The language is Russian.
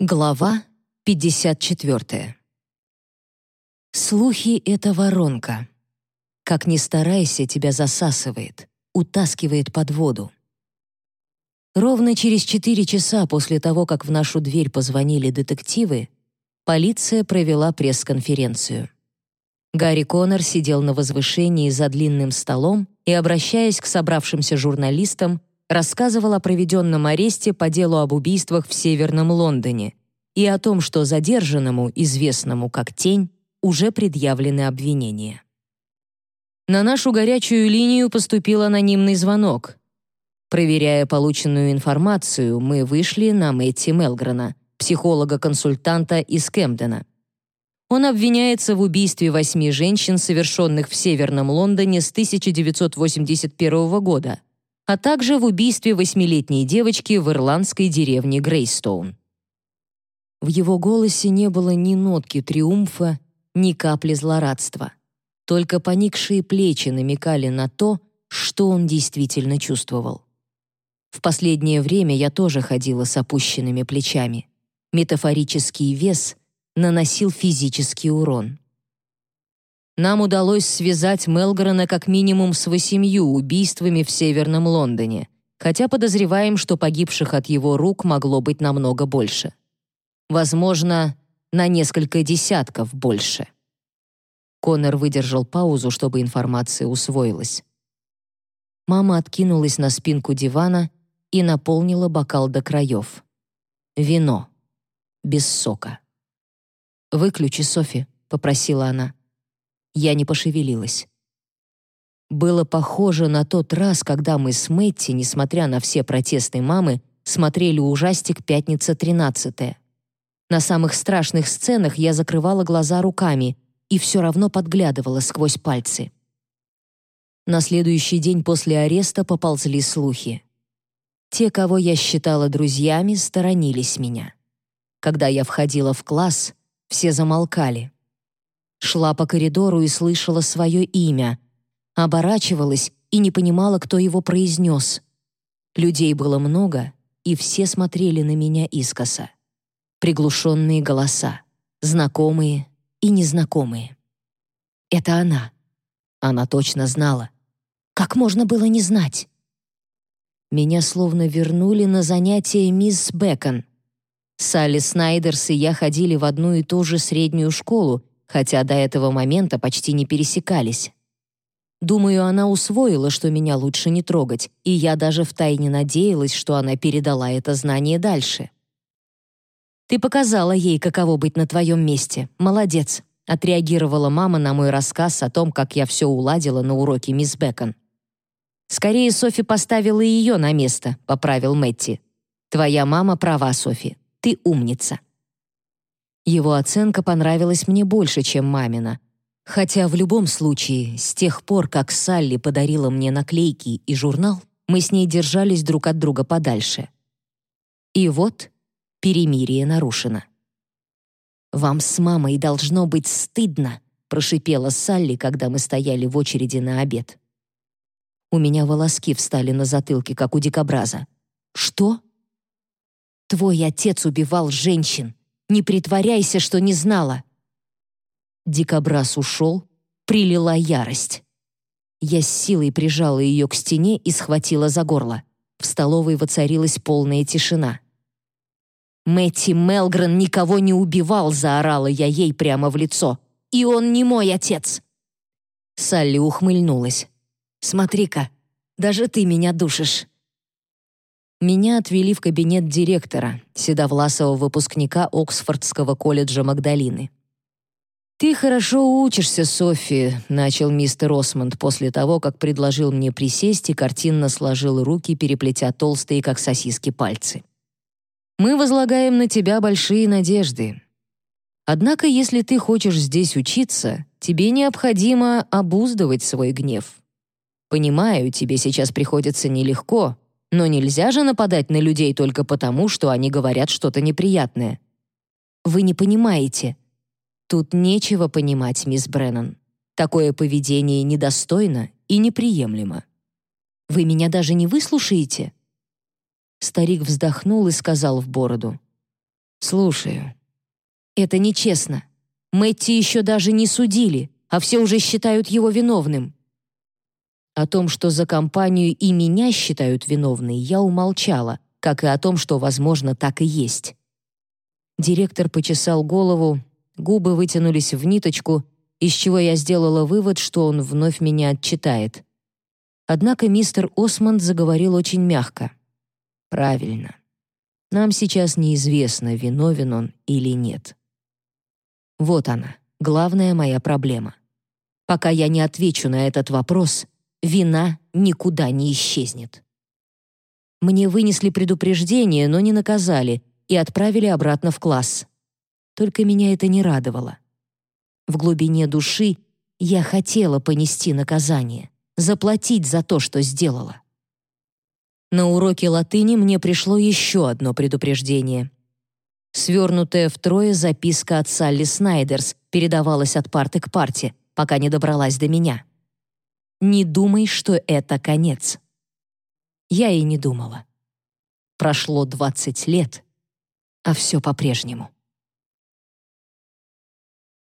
Глава 54. Слухи — это воронка. Как ни старайся, тебя засасывает, утаскивает под воду. Ровно через четыре часа после того, как в нашу дверь позвонили детективы, полиция провела пресс-конференцию. Гарри Коннор сидел на возвышении за длинным столом и, обращаясь к собравшимся журналистам, рассказывал о проведенном аресте по делу об убийствах в Северном Лондоне и о том, что задержанному, известному как Тень, уже предъявлены обвинения. На нашу горячую линию поступил анонимный звонок. Проверяя полученную информацию, мы вышли на Мэтти Мелгрена, психолога-консультанта из Кемдена. Он обвиняется в убийстве восьми женщин, совершенных в Северном Лондоне с 1981 года, а также в убийстве восьмилетней девочки в ирландской деревне Грейстоун. В его голосе не было ни нотки триумфа, ни капли злорадства. Только поникшие плечи намекали на то, что он действительно чувствовал. В последнее время я тоже ходила с опущенными плечами. Метафорический вес наносил физический урон. Нам удалось связать Мелгорена как минимум с восемью убийствами в Северном Лондоне, хотя подозреваем, что погибших от его рук могло быть намного больше. Возможно, на несколько десятков больше. Конор выдержал паузу, чтобы информация усвоилась. Мама откинулась на спинку дивана и наполнила бокал до краев. Вино. Без сока. «Выключи, Софи», — попросила она. Я не пошевелилась. Было похоже на тот раз, когда мы с Мэтти, несмотря на все протесты мамы, смотрели ужастик «Пятница 13 На самых страшных сценах я закрывала глаза руками и все равно подглядывала сквозь пальцы. На следующий день после ареста поползли слухи. Те, кого я считала друзьями, сторонились меня. Когда я входила в класс, все замолкали. Шла по коридору и слышала свое имя. Оборачивалась и не понимала, кто его произнес. Людей было много, и все смотрели на меня искоса. Приглушенные голоса, знакомые и незнакомые. Это она. Она точно знала. Как можно было не знать? Меня словно вернули на занятия мисс Бэкон. Салли Снайдерс и я ходили в одну и ту же среднюю школу, хотя до этого момента почти не пересекались. Думаю, она усвоила, что меня лучше не трогать, и я даже втайне надеялась, что она передала это знание дальше. «Ты показала ей, каково быть на твоем месте. Молодец», — отреагировала мама на мой рассказ о том, как я все уладила на уроке мисс Бекон. «Скорее Софи поставила ее на место», — поправил Мэтти. «Твоя мама права, Софи. Ты умница». Его оценка понравилась мне больше, чем мамина. Хотя в любом случае, с тех пор, как Салли подарила мне наклейки и журнал, мы с ней держались друг от друга подальше. И вот перемирие нарушено. «Вам с мамой должно быть стыдно», прошипела Салли, когда мы стояли в очереди на обед. У меня волоски встали на затылке, как у дикобраза. «Что?» «Твой отец убивал женщин. Не притворяйся, что не знала». Дикобраз ушел, прилила ярость. Я с силой прижала ее к стене и схватила за горло. В столовой воцарилась полная тишина. «Мэтти Мелгрен никого не убивал», — заорала я ей прямо в лицо. «И он не мой отец». Салли ухмыльнулась. «Смотри-ка, даже ты меня душишь. Меня отвели в кабинет директора, седовласого выпускника Оксфордского колледжа Магдалины. «Ты хорошо учишься, Софи», — начал мистер Осмонд после того, как предложил мне присесть и картинно сложил руки, переплетя толстые, как сосиски, пальцы. «Мы возлагаем на тебя большие надежды. Однако, если ты хочешь здесь учиться, тебе необходимо обуздывать свой гнев. Понимаю, тебе сейчас приходится нелегко, но нельзя же нападать на людей только потому, что они говорят что-то неприятное. Вы не понимаете. Тут нечего понимать, мисс Бреннан. Такое поведение недостойно и неприемлемо. Вы меня даже не выслушаете? Старик вздохнул и сказал в бороду: «Слушаю». «Это нечестно. Мэтти еще даже не судили, а все уже считают его виновным». О том, что за компанию и меня считают виновной, я умолчала, как и о том, что, возможно, так и есть. Директор почесал голову, губы вытянулись в ниточку, из чего я сделала вывод, что он вновь меня отчитает. Однако мистер Осмонд заговорил очень мягко. «Правильно. Нам сейчас неизвестно, виновен он или нет. Вот она, главная моя проблема. Пока я не отвечу на этот вопрос, вина никуда не исчезнет. Мне вынесли предупреждение, но не наказали и отправили обратно в класс. Только меня это не радовало. В глубине души я хотела понести наказание, заплатить за то, что сделала. На уроке латыни мне пришло еще одно предупреждение. Свернутая втрое записка от Салли Снайдерс передавалась от парты к парте, пока не добралась до меня. «Не думай, что это конец». Я и не думала. Прошло 20 лет, а все по-прежнему.